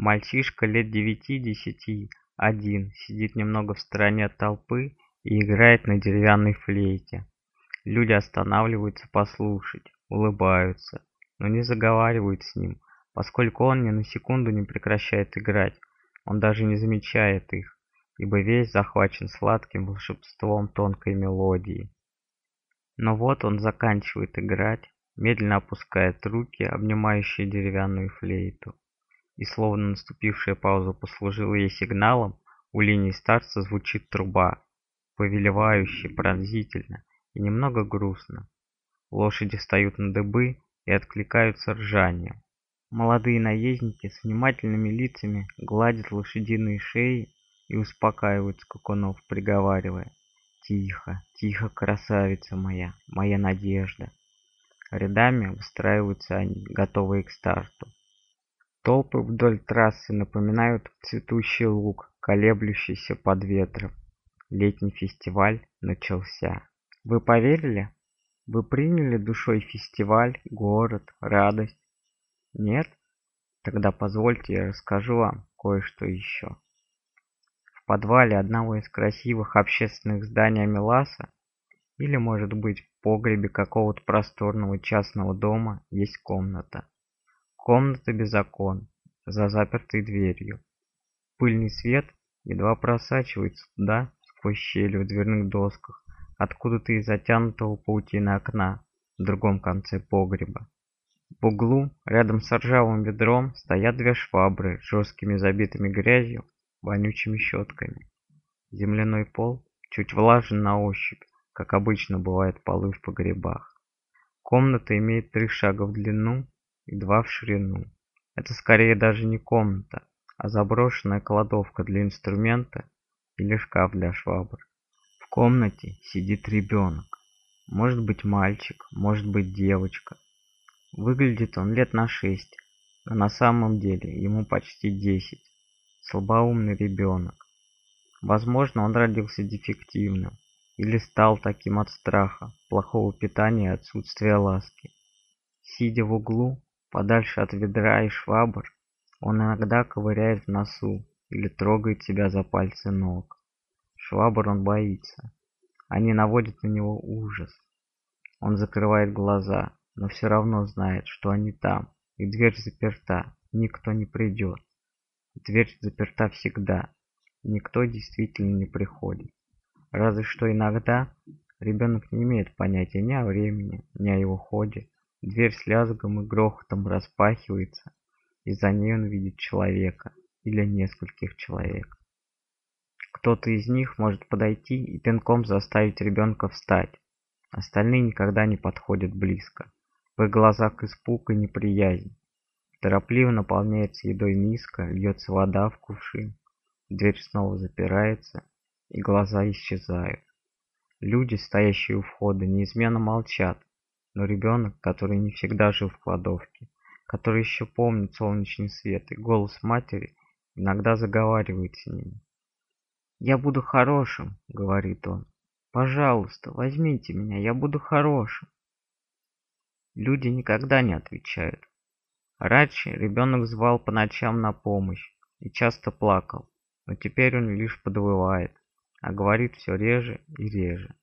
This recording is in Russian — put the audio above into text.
Мальчишка лет девяти-десяти, один, сидит немного в стороне от толпы и играет на деревянной флейте. Люди останавливаются послушать, улыбаются, но не заговаривают с ним, поскольку он ни на секунду не прекращает играть, он даже не замечает их, ибо весь захвачен сладким волшебством тонкой мелодии. Но вот он заканчивает играть, медленно опускает руки, обнимающие деревянную флейту. И словно наступившая пауза послужила ей сигналом, у линии старца звучит труба, повелевающе, пронзительно и немного грустно. Лошади встают на дыбы и откликаются ржанием. Молодые наездники с внимательными лицами гладят лошадиные шеи и успокаивают скакунов, приговаривая «Тихо, тихо, красавица моя, моя надежда». Рядами выстраиваются они, готовые к старту. Толпы вдоль трассы напоминают цветущий луг, колеблющийся под ветром. Летний фестиваль начался. Вы поверили? Вы приняли душой фестиваль, город, радость? Нет? Тогда позвольте я расскажу вам кое-что еще. В подвале одного из красивых общественных зданий Амиласа, или, может быть, в погребе какого-то просторного частного дома, есть комната. Комната без окон, за запертой дверью. Пыльный свет едва просачивается туда, сквозь щели в дверных досках, откуда-то из затянутого паутины окна в другом конце погреба. В углу, рядом с ржавым ведром, стоят две швабры с жесткими забитыми грязью, вонючими щетками. Земляной пол чуть влажен на ощупь, как обычно бывает полы в погребах. Комната имеет три шага в длину и два в ширину. Это скорее даже не комната, а заброшенная кладовка для инструмента или шкаф для швабр. В комнате сидит ребенок. Может быть мальчик, может быть девочка. Выглядит он лет на шесть, но на самом деле ему почти десять. Слабоумный ребенок. Возможно, он родился дефективным или стал таким от страха, плохого питания и отсутствия ласки. Сидя в углу, подальше от ведра и швабр, он иногда ковыряет в носу или трогает себя за пальцы ног. Швабр он боится. Они наводят на него ужас. Он закрывает глаза, но все равно знает, что они там, и дверь заперта, никто не придет. Дверь заперта всегда, никто действительно не приходит. Разве что иногда ребенок не имеет понятия ни о времени, ни о его ходе. Дверь с лязгом и грохотом распахивается, и за ней он видит человека или нескольких человек. Кто-то из них может подойти и пинком заставить ребенка встать. Остальные никогда не подходят близко. В их глазах испуг и неприязнь. Торопливо наполняется едой миска, льется вода в кувшин. Дверь снова запирается, и глаза исчезают. Люди, стоящие у входа, неизменно молчат, но ребенок, который не всегда жил в кладовке, который еще помнит солнечный свет и голос матери, иногда заговаривает с ними. «Я буду хорошим», — говорит он. «Пожалуйста, возьмите меня, я буду хорошим». Люди никогда не отвечают. Раньше ребенок звал по ночам на помощь и часто плакал, но теперь он лишь подвывает, а говорит все реже и реже.